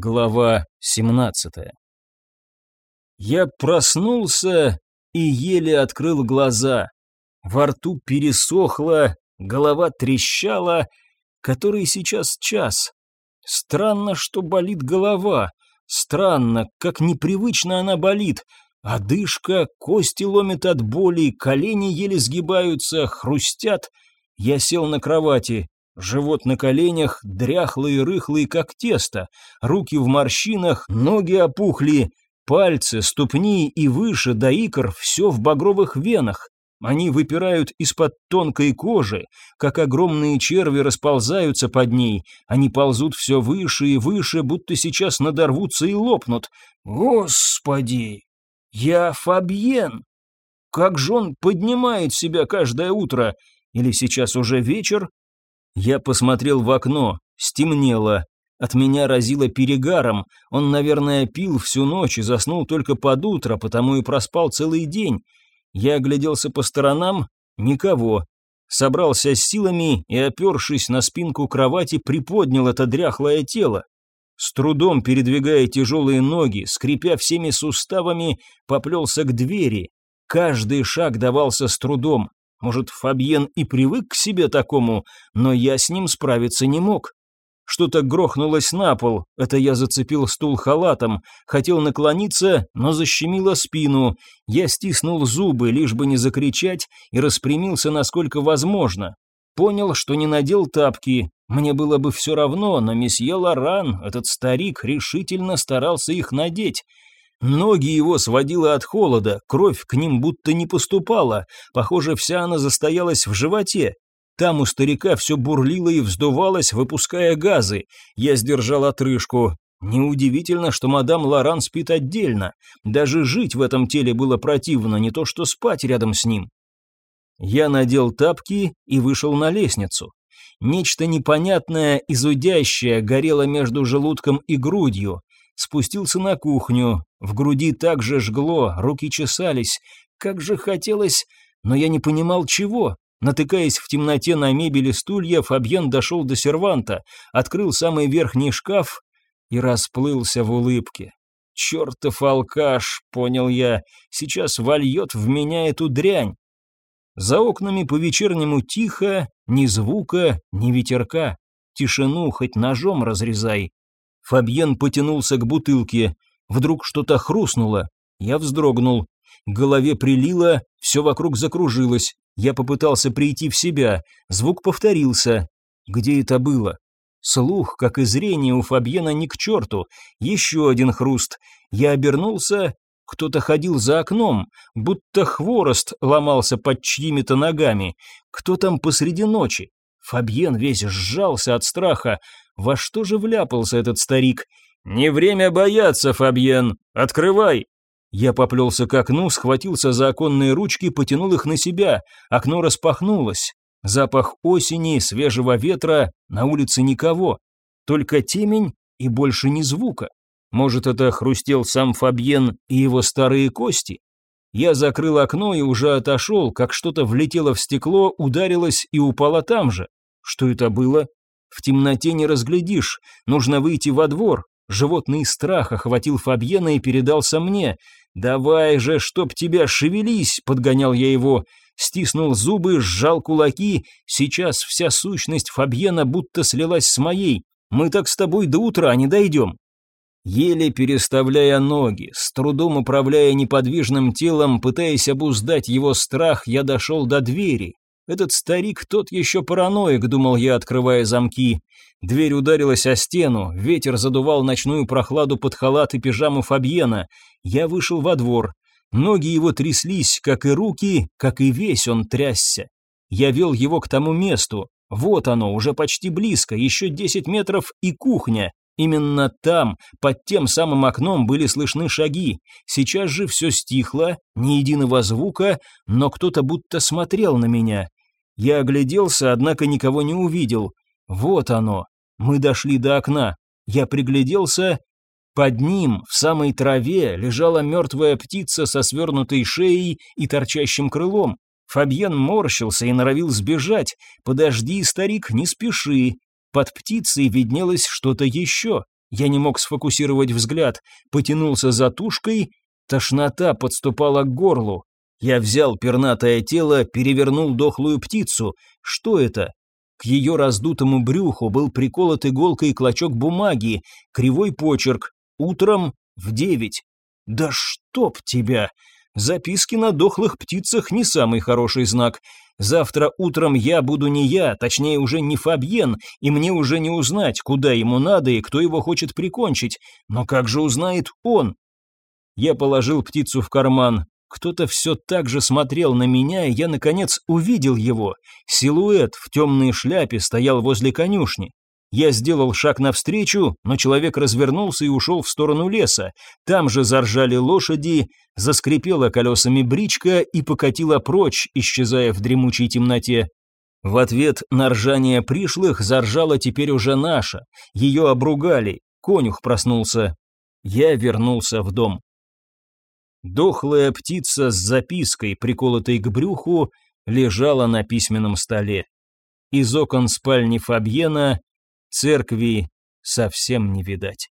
Глава 17 Я проснулся и еле открыл глаза. Во рту пересохло, голова трещала. Который сейчас час? Странно, что болит голова. Странно, как непривычно она болит. Одышка, кости ломит от боли, колени еле сгибаются, хрустят. Я сел на кровати, Живот на коленях, дряхлый и рыхлый, как тесто, руки в морщинах, ноги опухли, пальцы, ступни и выше до икр все в багровых венах. Они выпирают из-под тонкой кожи, как огромные черви расползаются под ней. Они ползут все выше и выше, будто сейчас надорвутся и лопнут. Господи! Я Фабьен! Как же он поднимает себя каждое утро? Или сейчас уже вечер? Я посмотрел в окно, стемнело. От меня разило перегаром, он, наверное, пил всю ночь и заснул только под утро, потому и проспал целый день. Я огляделся по сторонам, никого. Собрался с силами и, опершись на спинку кровати, приподнял это дряхлое тело. С трудом передвигая тяжелые ноги, скрипя всеми суставами, поплелся к двери. Каждый шаг давался с трудом. Может, Фабьен и привык к себе такому, но я с ним справиться не мог. Что-то грохнулось на пол, это я зацепил стул халатом, хотел наклониться, но защемило спину. Я стиснул зубы, лишь бы не закричать, и распрямился насколько возможно. Понял, что не надел тапки. Мне было бы все равно, но месье Лоран, этот старик, решительно старался их надеть. Ноги его сводило от холода, кровь к ним будто не поступала, похоже, вся она застоялась в животе. Там у старика все бурлило и вздувалось, выпуская газы. Я сдержал отрыжку. Неудивительно, что мадам Лоран спит отдельно. Даже жить в этом теле было противно, не то что спать рядом с ним. Я надел тапки и вышел на лестницу. Нечто непонятное, изудящее, горело между желудком и грудью. Спустился на кухню, в груди также жгло, руки чесались. Как же хотелось, но я не понимал чего. Натыкаясь в темноте на мебели стулья, Фабьен дошел до серванта, открыл самый верхний шкаф и расплылся в улыбке. «Чертов алкаш», — понял я, — «сейчас вольет в меня эту дрянь». За окнами по-вечернему тихо, ни звука, ни ветерка. Тишину хоть ножом разрезай. Фабьен потянулся к бутылке. Вдруг что-то хрустнуло. Я вздрогнул. К голове прилило, все вокруг закружилось. Я попытался прийти в себя. Звук повторился. Где это было? Слух, как и зрение у Фабьена ни к черту. Еще один хруст. Я обернулся. Кто-то ходил за окном, будто хворост ломался под чьими-то ногами. Кто там посреди ночи? Фабьен весь сжался от страха. Во что же вляпался этот старик? «Не время бояться, Фабьен! Открывай!» Я поплелся к окну, схватился за оконные ручки, потянул их на себя. Окно распахнулось. Запах осени, свежего ветра, на улице никого. Только темень и больше ни звука. Может, это хрустел сам Фабьен и его старые кости? Я закрыл окно и уже отошел, как что-то влетело в стекло, ударилось и упало там же. Что это было? В темноте не разглядишь, нужно выйти во двор, Животный страх охватил Фабьена и передался мне. «Давай же, чтоб тебя шевелись!» — подгонял я его. Стиснул зубы, сжал кулаки. Сейчас вся сущность Фабьена будто слилась с моей. Мы так с тобой до утра не дойдем. Еле переставляя ноги, с трудом управляя неподвижным телом, пытаясь обуздать его страх, я дошел до двери. Этот старик тот еще параноик, думал я, открывая замки. Дверь ударилась о стену, ветер задувал ночную прохладу под халат и пижаму Фабьена. Я вышел во двор. Ноги его тряслись, как и руки, как и весь он трясся. Я вел его к тому месту. Вот оно, уже почти близко, еще десять метров и кухня. Именно там, под тем самым окном, были слышны шаги. Сейчас же все стихло, ни единого звука, но кто-то будто смотрел на меня. Я огляделся, однако никого не увидел. Вот оно. Мы дошли до окна. Я пригляделся. Под ним, в самой траве, лежала мертвая птица со свернутой шеей и торчащим крылом. Фабьен морщился и норовил сбежать. «Подожди, старик, не спеши». Под птицей виднелось что-то еще. Я не мог сфокусировать взгляд, потянулся за тушкой, тошнота подступала к горлу. Я взял пернатое тело, перевернул дохлую птицу. Что это? К ее раздутому брюху был приколот иголкой клочок бумаги, кривой почерк. Утром в девять. Да чтоб тебя! Записки на дохлых птицах не самый хороший знак. Завтра утром я буду не я, точнее уже не Фабьен, и мне уже не узнать, куда ему надо и кто его хочет прикончить. Но как же узнает он? Я положил птицу в карман. Кто-то все так же смотрел на меня, и я, наконец, увидел его. Силуэт в темной шляпе стоял возле конюшни. Я сделал шаг навстречу, но человек развернулся и ушел в сторону леса. Там же заржали лошади, заскрипела колесами бричка и покатила прочь, исчезая в дремучей темноте. В ответ на ржание пришлых заржала теперь уже наша. Ее обругали, конюх проснулся. Я вернулся в дом. Дохлая птица с запиской, приколотой к брюху, лежала на письменном столе. Из окон спальни Фабьена церкви совсем не видать.